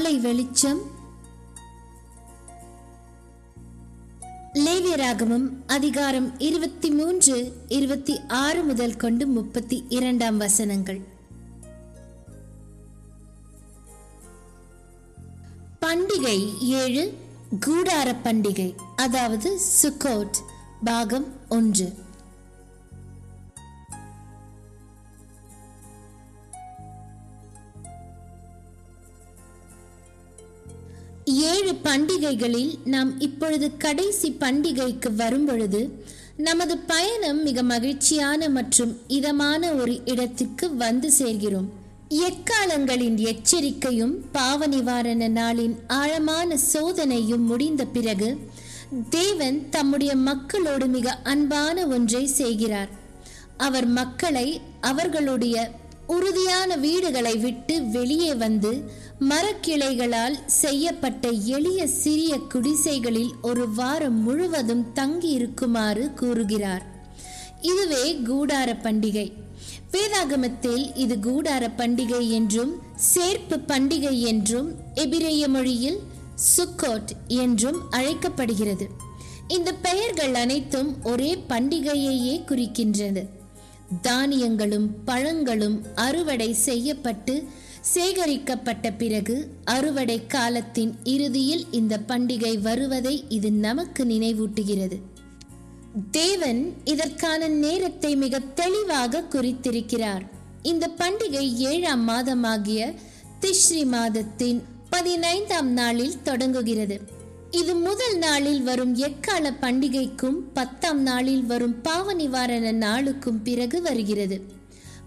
காலை வெளிச்சம். லேவியராகமம் அதிகாரம் இருபத்தி மூன்று இருபத்தி ஆறு முதல் கொண்டு முப்பத்தி இரண்டாம் வசனங்கள். பண்டிகை ஏழு கூடார பண்டிகை அதாவது சுக்கோட் பாகம் ஒன்று. ஏழு பண்டிகைகளில் நாம் இப்பொழுது கடைசி பண்டிகைக்கு வரும்பொழுது நமது பயணம் மிக மகிழ்ச்சியான மற்றும் இதமான ஒரு இடத்துக்கு வந்து சேர்கிறோம். எக்காலங்களின் எச்சரிக்கையும் பாவ நிவாரண நாளின் ஆழமான சோதனையும் முடிந்த பிறகு தேவன் தம்முடைய மக்களோடு மிக அன்பான ஒன்றை செய்கிறார். அவர் மக்களை அவர்களுடைய உறுதியான வீடுகளை விட்டு வெளியே வந்து மரக்கிளைகளால் செய்யப்பட்ட எளிய சிறிய குடிசைகளில் ஒரு வாரம் முழுவதும் தங்கி இருக்குமாறு கூறுகிறார். இதுவே கூடார பண்டிகை. வேதாகமத்தில் இது கூடார பண்டிகை என்றும் சேர்ப்பு பண்டிகை என்றும் எபிரேய மொழியில் சுக்கோட் என்றும் அழைக்கப்படுகிறது. இந்த பெயர்கள் அனைத்தும் ஒரே பண்டிகையையே குறிக்கின்றது. தானியங்களும் பழங்களும் அறுவடை செய்யப்பட்டு சேகரிக்கப்பட்ட பிறகு அறுவடை காலத்தின் இறுதியில் இந்த பண்டிகை வருவதை இது நமக்கு நினைவூட்டுகிறது. தேவன் இதற்கான நேரத்தை மிக தெளிவாக குறித்திருக்கிறார். இந்த பண்டிகை ஏழாம் மாதமாகிய திஸ்ரி மாதத்தின் பதினைந்தாம் நாளில் தொடங்குகிறது. இது முதல் நாளில் வரும் எக்கால பண்டிகைக்கும் பத்தாம் நாளில் வரும் பாவ நிவாரண நாளுக்கும் பிறகு வருகிறது.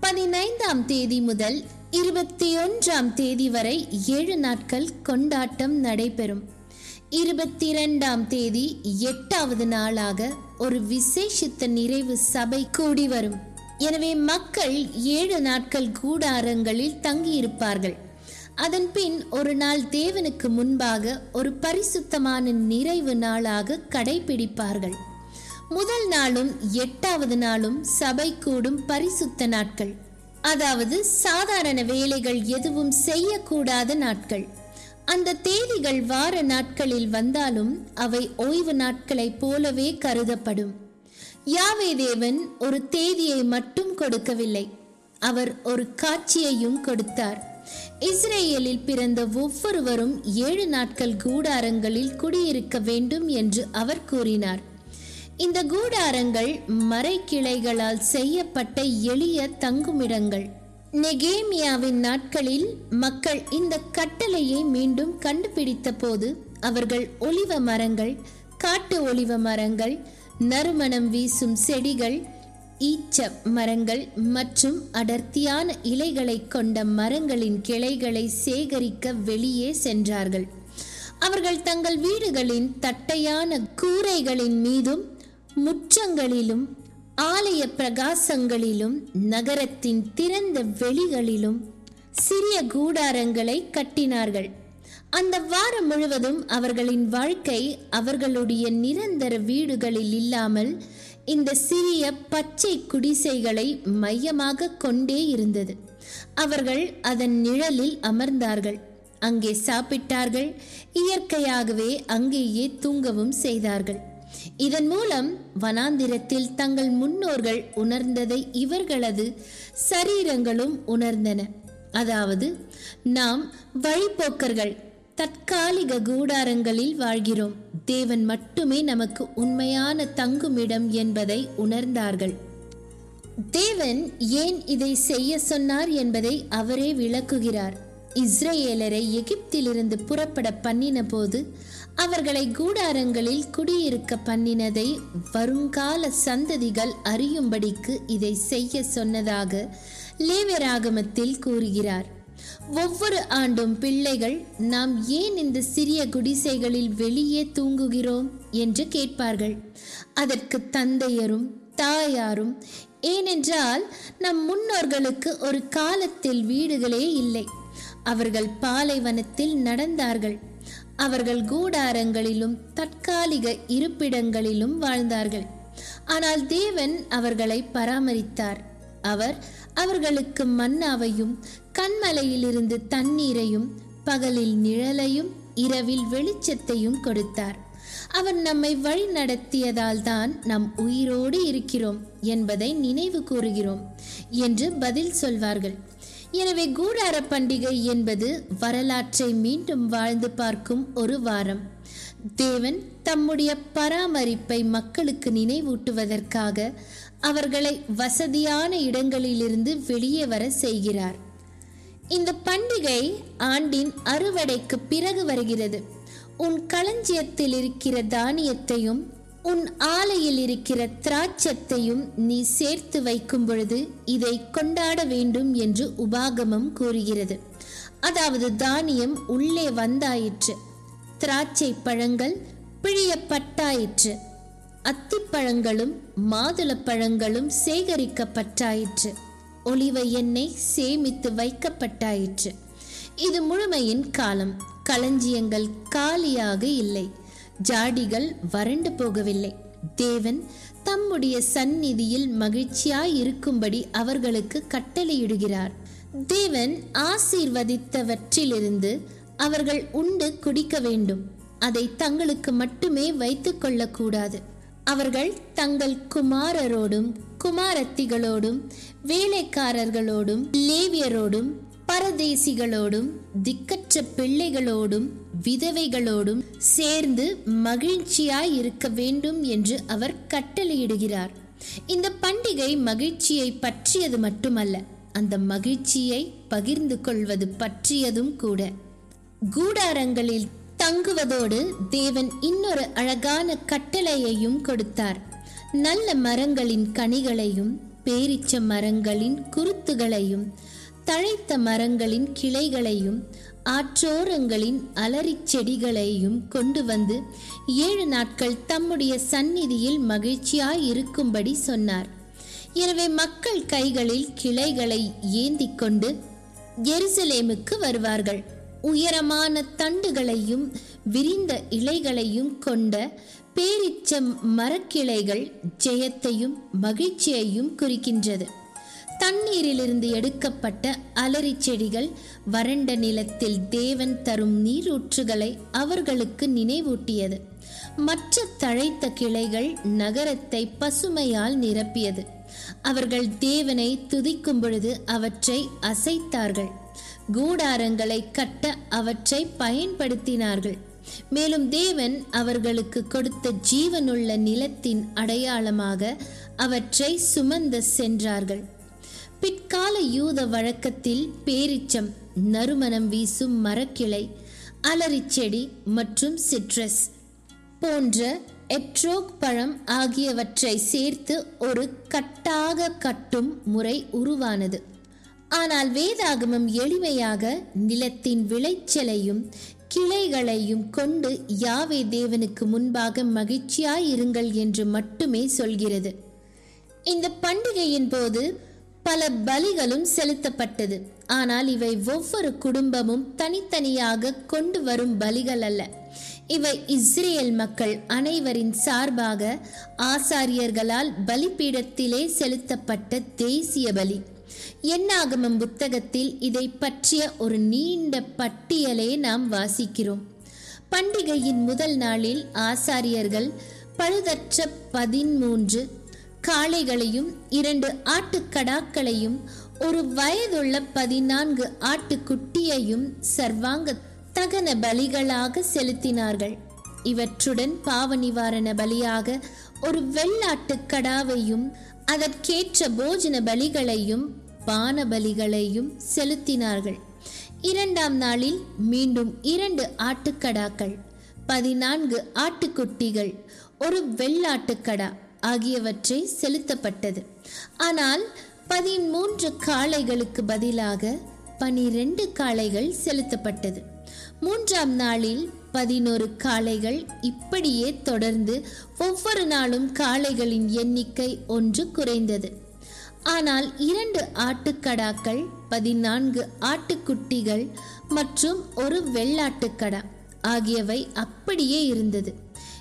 பதினைந்தாம் தேதி முதல் இருபத்தி ஒன்றாம் தேதி வரை ஏழு நாட்கள் கொண்டாட்டம் நடைபெறும். இருபத்தி இரண்டாம் தேதி எட்டாவது நாளாக ஒரு விசேஷித்த நிறைவு சபை கூடி வரும். எனவே மக்கள் ஏழு நாட்கள் கூடாரங்களில் தங்கியிருப்பார்கள். அதன் பின் ஒரு நாள் தேவனுக்கு முன்பாக ஒரு பரிசுத்தமான நிறைவு நாளாக கடைபிடிப்பார்கள். முதல் நாளும் எட்டாவது நாளும் சபை கூடும் பரிசுத்த நாட்கள். அதாவது சாதாரண வேலைகள் எதுவும் செய்யக்கூடாத நாட்கள். அந்த தேதிகள் வார நாட்களில் வந்தாலும் அவை ஓய்வு நாட்களைப் போலவே கருதப்படும். யாவே தேவன் ஒரு தேதியை மட்டும் கொடுக்கவில்லை. அவர் ஒரு காட்சியையும் கொடுத்தார். இஸ்ரேலில் பிறந்த ஒவ்வொருவரும் ஏழு நாட்கள் கூடாரங்களில் குடியிருக்க வேண்டும் என்று அவர் கூறினார். இந்த கூடாரங்கள் மறைக்கிளைகளால் செய்யப்பட்ட எளிய தங்குமிடங்கள். நெகேமியாவின் நாட்களில் மக்கள் இந்த கட்டளையை மீண்டும் கண்டுபிடித்த போது அவர்கள் ஒளிவ மரங்கள் காட்டு ஒளிவ மரங்கள் நறுமணம் வீசும் செடிகள் ஈச்ச மரங்கள் மற்றும் அடர்த்தியான இலைகளை கொண்ட மரங்களின் கிளைகளை சேகரிக்க வெளியே சென்றார்கள். அவர்கள் தங்கள் வீடுகளின் தட்டையான கூரைகளின் மீதும் முற்றங்களிலும் ஆலய பிரகாசங்களிலும் நகரத்தின் திறந்த வெளிகளிலும் சிறிய கூடாரங்களை கட்டினார்கள். அந்த வாரம் முழுவதும் அவர்களின் வாழ்க்கை அவர்களுடைய நிரந்தர வீடுகளில் இல்லாமல் இந்த சிறிய பச்சை குடிசைகளை மையமாக கொண்டே இருந்தது. அவர்கள் அதன் நிழலில் அமர்ந்தார்கள். அங்கே சாப்பிட்டார்கள். இயற்கையாகவே அங்கேயே தூங்கவும் செய்தார்கள். இதன் மூலம் வனாந்திரத்தில் தங்கள் முன்னோர்கள் உணர்ந்ததை இவர்களது சரீரங்களும் உணர்ந்தன. அதாவது நாம் வழிபோக்கர்கள் தற்காலிக கூடாரங்களில் வாழ்கிறோம். தேவன் மட்டுமே நமக்கு உண்மையான தங்குமிடம் என்பதை உணர்ந்தார்கள். தேவன் ஏன் இதை செய்ய சொன்னார் என்பதை அவரே விளக்குகிறார். இஸ்ரேலரை எகிப்திலிருந்து புறப்பட பண்ணின போது அவர்களை கூடாரங்களில் குடியிருக்க பண்ணினதை வருங்கால சந்ததிகள் அறியும்படிக்கு இதை செய்ய சொன்னதாக லேவராகமத்தில் கூறுகிறார். ஒவ்வொரு ஆண்டும் பிள்ளைகள் நாம் ஏன் இந்த சிறிய குடிசைகளில் வெளியே தூங்குகிறோம்? என்று கேட்பார்கள். அதற்கு தந்தையரும் தாயாரும் ஏனென்றால் நம் முன்னோர்களுக்கு ஒரு காலத்தில் வீடுகளே இல்லை. அவர்கள் பாலைவனத்தில் நடந்தார்கள். அவர்கள் கூடாரங்களிலும் தற்காலிக இருப்பிடங்களிலும் வாழ்ந்தார்கள். ஆனால் தேவன் அவர்களை பராமரித்தார். அவர் அவர்களுக்கு மன்னாவையும் கண்மலையிலிருந்து தண்ணீரையும் பகலில் நிழலையும் இரவில் வெளிச்சத்தையும் கொடுத்தார். அவர் நம்மை வழி நடத்தியதால் தான் நாம் உயிரோடு இருக்கிறோம் என்பதை நினைவு கூறுகிறோம் என்று பதில் சொல்வார்கள். எனவே கூடார பண்டிகை என்பது வரலாற்றை மீண்டும் வாழ்ந்து பார்க்கும் ஒரு வாரம். தேவன் தம்முடைய பராமரிப்பை மக்களுக்கு நினைவூட்டுவதற்காக அவர்களை வசதியான இடங்களிலிருந்து வெளியே வர செய்கிறார். இந்த பண்டிகை ஆண்டின் அறுவடைக்கு பிறகு வருகிறது. உன் களஞ்சியத்தில் இருக்கிற தானியத்தையும் உன் ஆலையில் இருக்கிற திராட்சத்தையும் நீ சேர்த்து வைக்கும் பொழுது இதை கொண்டாட வேண்டும் என்று உபாகமம் கூறுகிறது. அதாவது தானியம் உள்ளே வந்தாயிற்று. திராட்சை பழங்கள் பிழியப்பட்டாயிற்று. அத்திப்பழங்களும் மாதுளப்பழங்களும் சேகரிக்கப்பட்டாயிற்று. ஒளிவ எண்ணெய் சேமித்து வைக்கப்பட்டாயிற்று. இது முழுமையின் காலம். களஞ்சியங்கள் காலியாக இல்லை. ஜாடிகள் வறண்டு போகவில்லை. தேவன் தம்முடைய சந்நிதியில் மகிழ்ச்சியாய் இருக்கும்படி அவர்களுக்கு கட்டளையிடுகிறார். தேவன் ஆசீர்வதித்தவற்றிலிருந்து அவர்கள் உண்டு குடிக்க வேண்டும். அதை தங்களுக்கு மட்டுமே வைத்துக் கொள்ளக்கூடாது. அவர்கள் தங்கள் குமாரரோடும் குமாரத்திகளோடும் வேலைக்காரர்களோடும் லேவியரோடும் பரதேசிகளோடும் திக்கற்ற பிள்ளைகளோடும் விதவைகளோடும் சேர்ந்து மகிழ்ச்சியாய் இருக்க வேண்டும் என்று அவர் கட்டளையிடுகிறார். இந்த பண்டிகை மகிழ்ச்சியை பற்றியது மட்டுமல்ல அந்த மகிழ்ச்சியை பகிர்ந்து கொள்வது பற்றியதும் கூட. கூடாரங்களில் தங்குவதோடு தேவன் இன்னொரு அழகான கட்டளையையும் கொடுத்தார். நல்ல மரங்களின் கனிகளையும் பேரிச்ச மரங்களின் குருத்துகளையும் தழைத்த மரங்களின் கிளைகளையும் ஆற்றோரங்களின் அலரிச் செடிகளையும் கொண்டு வந்து ஏழு நாட்கள் தம்முடைய சந்நிதியில் மகிழ்ச்சியாய் இருக்கும்படி சொன்னார். எனவே மக்கள் கைகளில் கிளைகளை ஏந்தி கொண்டு எருசலேமுக்கு வருவார்கள். உயரமான தண்டுகளையும் விரிந்த இலைகளையும் கொண்ட பேரிச்ச மரக்கிளைகள் ஜெயத்தையும் மகிழ்ச்சியையும் குறிக்கின்றது. தண்ணீரிலிருந்து எடுக்கப்பட்ட அலரி செடிகள் வறண்ட நிலத்தில் தேவன் தரும் நீரூற்றுகளை அவர்களுக்கு நினைவூட்டியது. மற்ற தழைத்த கிளைகள் நகரத்தை பசுமையால் நிரப்பியது. அவர்கள் தேவனை துதிக்கும் பொழுது அவற்றை அசைத்தார்கள். கூடாரங்களை கட்ட அவற்றை பயன்படுத்தினார்கள். மேலும் தேவன் அவர்களுக்கு கொடுத்த ஜீவனுள்ள நிலத்தின் அடையாளமாக அவற்றை சுமந்து சென்றார்கள். பிற்கால யூத வழக்கத்தில் பேரிச்சம் நறுமணம் வீசும் மரக்கிளை அலரிச்செடி மற்றும் சிட்ரஸ் போன்ற எட்ரோக் பழம் ஆகியவற்றை சேர்த்து ஒரு கட்டாக கட்டும் முறை உருவானது. ஆனால் வேதாகமம் எளிமையாக நிலத்தின் விளைச்சலையும் கிளைகளையும் கொண்டு யாவே தேவனுக்கு முன்பாக மகிழ்ச்சியாயிருங்கள் என்று மட்டுமே சொல்கிறது. இந்த பண்டிகையின் போது பல பலிகளும் செலுத்தப்பட்டது. ஆனால் இவை ஒவ்வொரு குடும்பமும் தனித்தனியாக கொண்டு வரும் பலிகள் அல்ல. இவை இஸ்ரேல் மக்கள் அனைவரின் சார்பாக ஆசாரியர்களால் பலிபீடத்திலே செலுத்தப்பட்ட தேசிய பலி. எண்ணாகமம் புத்தகத்தில் இதை பற்றிய ஒரு நீண்ட பட்டியலை நாம் வாசிக்கிறோம். பண்டிகையின் முதல் நாளில் ஆசாரியர்கள் பழுதற்ற பதிமூன்று காளைகளையும் இரண்டு ஆட்டுக்கடாக்களையும் ஒரு வயதுள்ள பதினான்கு ஆட்டுக்குட்டியையும் சர்வாங்க தகன பலிகளாக செலுத்தினார்கள். இவற்றுடன் பாவ நிவாரண பலியாக ஒரு வெள்ளாட்டுக்கடாவையும் அதற்கேற்ற போஜன பலிகளையும் பான பலிகளையும் செலுத்தினார்கள். இரண்டாம் நாளில் மீண்டும் இரண்டு ஆட்டுக்கடாக்கள் பதினான்கு ஆட்டுக்குட்டிகள் ஒரு வெள்ளாட்டுக்கடா. ஆகியவற்றை செலுத்தப்பட்டது. ஆனால் பதிமூன்று காளைகளுக்கு பதிலாக பனிரெண்டு காளைகள் செலுத்தப்பட்டது. மூன்றாம் நாளில் பதினோரு காளைகள் இப்படியே தொடர்ந்து ஒவ்வொரு நாளும் காளைகளின் எண்ணிக்கை ஒன்று குறைந்தது. ஆனால் இரண்டு ஆட்டுக்கடாக்கள் பதினான்கு ஆட்டுக்குட்டிகள் மற்றும் ஒரு வெள்ளாட்டுக்கடா ஆகியவை அப்படியே இருந்தது.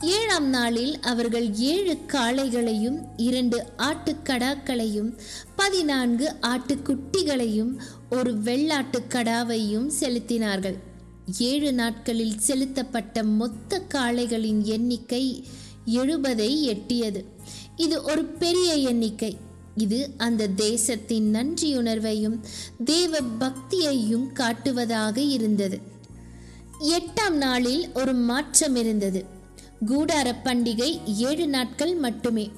ஏழாம் நாளில் அவர்கள் ஏழு காளைகளையும் இரண்டு ஆட்டுக்கடாக்களையும் பதினான்கு ஆட்டுக்குட்டிகளையும் ஒரு வெள்ளாட்டுக்கடாவையும் செலுத்தினார்கள். ஏழு நாட்களில் செலுத்தப்பட்ட மொத்த காளைகளின் எண்ணிக்கை எழுபதை எட்டியது. இது ஒரு பெரிய எண்ணிக்கை. இது அந்த தேசத்தின் நன்றியுணர்வையும் தேவ பக்தியையும் காட்டுவதாக இருந்தது. எட்டாம் நாளில் ஒரு மாற்றம் இருந்தது கூடார பண்டிகை ஏழு நாட்கள் மட்டுமே.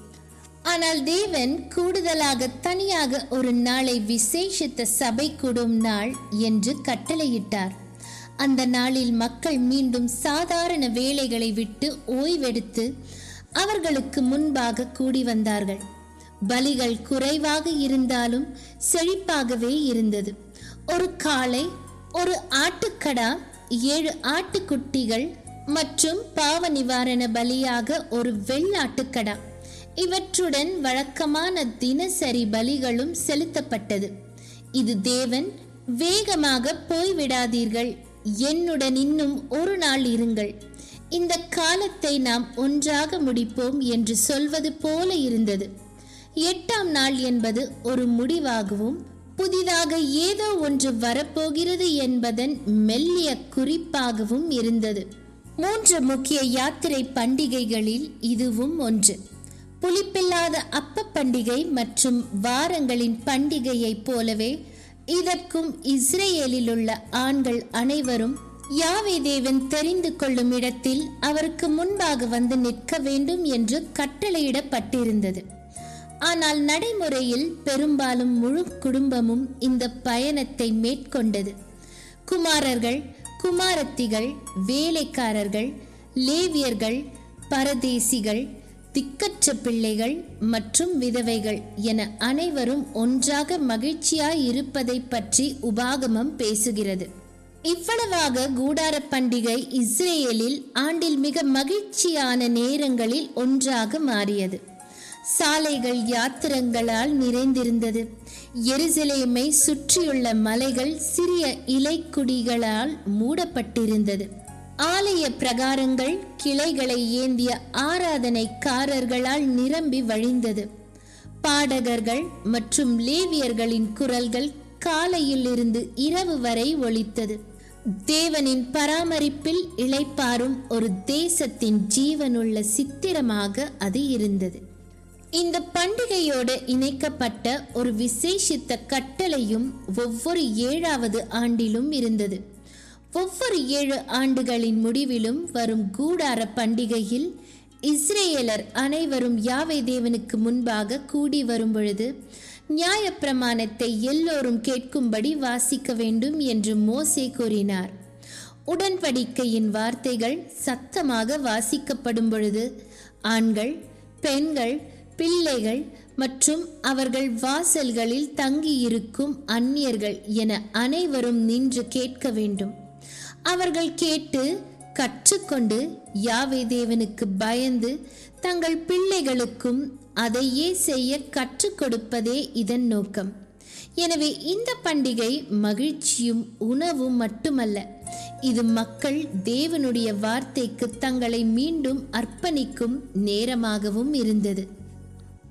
ஆனால் தேவன் கூடுதலாக தனியாக ஒரு நாளை விசேஷித்த சபை கூடும் நாள் என்று கட்டளையிட்டார். அந்த நாளில் மக்கள் மீண்டும் சாதாரண வேலைகளை விட்டு ஓய்வெடுத்து அவர்களுக்கு முன்பாக கூடி வந்தார்கள். பலிகள் குறைவாக இருந்தாலும் செழிப்பாகவே இருந்தது. ஒரு காளை ஒரு ஆட்டுக்கடா ஏழு ஆட்டுக்குட்டிகள் மற்றும் பாவ நிவாரண பலியாக ஒரு வெள்ளாட்டுக்கடா இவற்றுடன் வழக்கமான தினசரி பலிகளும் செலுத்தப்பட்டது. இது தேவன் வேகமாக போய்விடாதீர்கள். என்னுடன் இன்னும் ஒரு நாள் இருங்கள். இந்த காலத்தை நாம் ஒன்றாக முடிப்போம் என்று சொல்வது போல இருந்தது. எட்டாம் நாள் என்பது ஒரு முடிவாகவும் புதிதாக ஏதோ ஒன்று வரப்போகிறது என்பதன் மெல்லிய குறிப்பாகவும் இருந்தது. மூன்று முக்கிய யாத்திரை பண்டிகைகளில் இதுவும் ஒன்று. புளிப்பில்லாத அப்ப பண்டிகை மற்றும் வாரங்களின் பண்டிகையைப் போலவே இதற்கும் இஸ்ரேலில் உள்ள ஆண்கள் அனைவரும் யாவே தேவன் தெரிந்து கொள்ளும் இடத்தில் அவருக்கு முன்பாக வந்து நிற்க வேண்டும் என்று கட்டளையிடப்பட்டிருந்தது. ஆனால் நடைமுறையில் பெரும்பாலும் முழு குடும்பமும் இந்த பயணத்தை மேற்கொண்டது. குமாரர்கள் குமாரத்திகள் வேலைக்காரர்கள் லேவியர்கள் பரதேசிகள் திக்கற்ற பிள்ளைகள் மற்றும் விதவைகள் என அனைவரும் ஒன்றாக மகிழ்ச்சியாய் இருப்பதை பற்றி உபாகமம் பேசுகிறது. இவ்வளவாக கூடார பண்டிகை இஸ்ரேலில் ஆண்டில் மிக மகிழ்ச்சியான நேரங்களில் ஒன்றாக மாறியது. சாலைகள் யாத்திரங்களால் நிறைந்திருந்தது. எருசலேமை சுற்றியுள்ள மலைகள் சிறிய இலைக்குடிகளால் மூடப்பட்டிருந்தது. ஆலய பிரகாரங்கள் கிளைகளை ஏந்திய ஆராதனைக்காரர்களால் நிரம்பி வழிந்தது. பாடகர்கள் மற்றும் லேவியர்களின் குரல்கள் காலையில் இருந்து இரவு வரை ஒலித்தது. தேவனின் பராமரிப்பில் இளைப்பாரும் ஒரு தேசத்தின் ஜீவனுள்ள சித்திரமாக அது இருந்தது. இந்த பண்டிகையோடு இணைக்கப்பட்ட ஒரு விசேஷித்த கட்டளையும் ஒவ்வொரு ஏழாவது ஆண்டிலும் இருந்தது. ஒவ்வொரு ஏழு ஆண்டுகளின் முடிவிலும் வரும் கூடார பண்டிகையில் இஸ்ரேலர் அனைவரும் யாவை தேவனுக்கு முன்பாக கூடி வரும் பொழுது நியாயப்பிரமாணத்தை எல்லோரும் கேட்கும்படி வாசிக்க வேண்டும் என்று மோசே கூறினார். உடன்படிக்கையின் வார்த்தைகள் சத்தமாக வாசிக்கப்படும் பொழுது ஆண்கள் பெண்கள் பிள்ளைகள் மற்றும் அவர்கள் வாசல்களில் தங்கியிருக்கும் அந்நியர்கள் என அனைவரும் நின்று கேட்க வேண்டும். அவர்கள் கேட்டு கற்றுக்கொண்டு யாவே தேவனுக்கு பயந்து தங்கள் பிள்ளைகளுக்கும் அதையே செய்ய கற்றுக் கொடுப்பதே இதன் நோக்கம். எனவே இந்த பண்டிகை மகிழ்ச்சியும் உணவும் மட்டுமல்ல இது மக்கள் தேவனுடைய வார்த்தைக்கு தங்களை மீண்டும் அர்ப்பணிக்கும் நேரமாகவும் இருந்தது.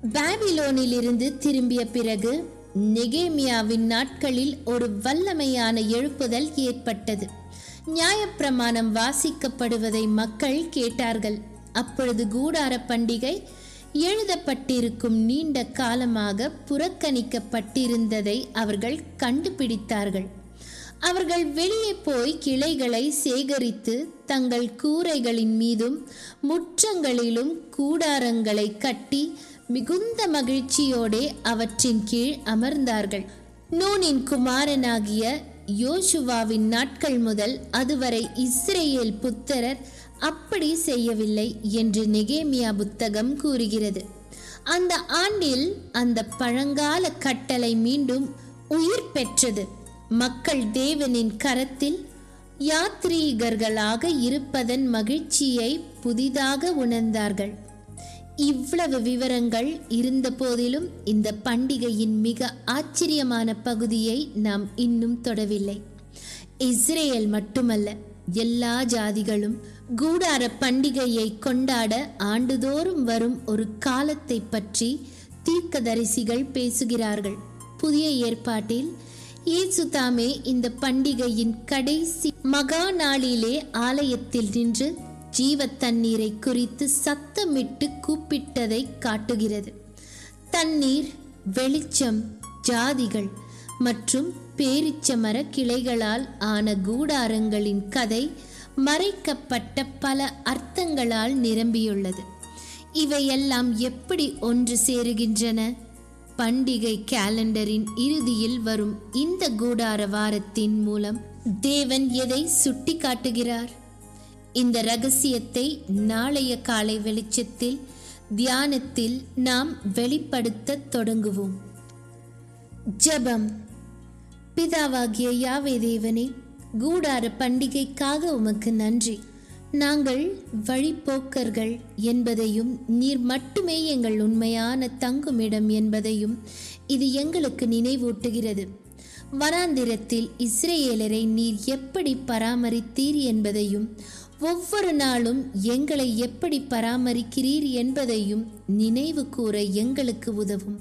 பாபிலோனிலிருந்து திரும்பிய பிறகு நெகேமியாவின் நாட்களில் ஒரு வல்லமையான எழுப்புதல் ஏற்பட்டது. நியாயப்பிரமாணம் வாசிக்கப்படுவதை மக்கள் கேட்டார்கள். அப்பொழுது கூடார பண்டிகை எழுதப்பட்டிருக்கும் நீண்ட காலமாக புறக்கணிக்கப்பட்டிருந்ததை அவர்கள் கண்டுபிடித்தார்கள். அவர்கள் வெளியே போய் கிளைகளை சேகரித்து தங்கள் கூரைகளின் மீதும் முற்றங்களிலும் கூடாரங்களை கட்டி மிகுந்த மகிழ்ச்சியோடே அவற்றின் கீழ் அமர்ந்தார்கள். நூனின் குமாரனாகிய யோசுவாவின் நாட்கள் முதல் அதுவரை இஸ்ரேல் புத்தரர் அப்படி செய்யவில்லை என்று நெகேமியா புத்தகம் கூறுகிறது. அந்த ஆண்டில் அந்த பழங்கால கட்டளை மீண்டும் உயிர் பெற்றது. மக்கள் தேவனின் கரத்தில் யாத்ரீகர்களாக இருப்பதன் மகிழ்ச்சியை புதிதாக உணர்ந்தார்கள். இவ்வளவு விவரங்கள் இருந்த போதிலும் இந்த பண்டிகையின் மிக ஆச்சரியமான பகுதியை நாம் இன்னும் தொடவில்லை. இஸ்ரேல் மட்டுமல்ல எல்லா ஜாதிகளும் கூடார பண்டிகையை கொண்டாட ஆண்டுதோறும் வரும் ஒரு காலத்தை பற்றி தீர்க்கதரிசிகள் பேசுகிறார்கள். புதிய ஏற்பாட்டில் இயேசு தாமே இந்த பண்டிகையின் கடைசி மகா நாளிலே ஆலயத்தில் நின்று ஜீவ தண்ணீரை குறித்து சத்தமிட்டு கூப்பிட்டதை காட்டுகிறது. தண்ணீர் வெளிச்சம் ஜாதிகள் மற்றும் பேரிச்சமர கிளைகளால் ஆன கூடாரங்களின் கதை மறைக்கப்பட்ட பல அர்த்தங்களால் நிரம்பியுள்ளது. இவையெல்லாம் எப்படி ஒன்று சேருகின்றன? பண்டிகை கேலண்டரின் இறுதியில் வரும் இந்த கூடார வாரத்தின் மூலம் தேவன் எதை சுட்டி காட்டுகிறார் இந்த ரகசியத்தை நாளைய காலை வெளிச்சத்தில் தியானத்தில் நாம் வெளிப்படுத்த தொடங்குவோம். ஜெபம். பிதாவாகிய யாவே தேவனே கூடார பண்டிகைக்காக உமக்கு நன்றி. நாங்கள் வழிப்போக்கர்கள் என்பதையும் நீர் மட்டுமே எங்கள் உண்மையான தங்குமிடம் என்பதையும் இது எங்களுக்கு நினைவூட்டுகிறது. வனாந்திரத்தில் இஸ்ரேலரை நீர் எப்படி பராமரித்தீர் என்பதையும் ஒவ்வொரு நாளும் எங்களை எப்படி பராமரிக்கிறீர் என்பதையும் நினைவு கூற எங்களுக்கு உதவும்.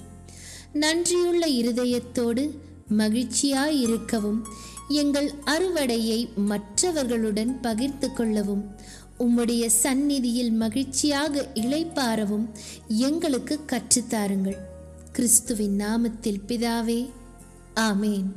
நன்றியுள்ள இருதயத்தோடு மகிழ்ச்சியாய் இருக்கவும் எங்கள் அறுவடையை மற்றவர்களுடன் பகிர்ந்து கொள்ளவும் உம்முடைய சந்நிதியில் மகிழ்ச்சியாக இளைப்பாறவும் எங்களுக்கு கற்றுத்தாருங்கள். கிறிஸ்துவின் நாமத்தில் பிதாவே ஆமேன்.